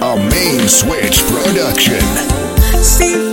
A main switch production. See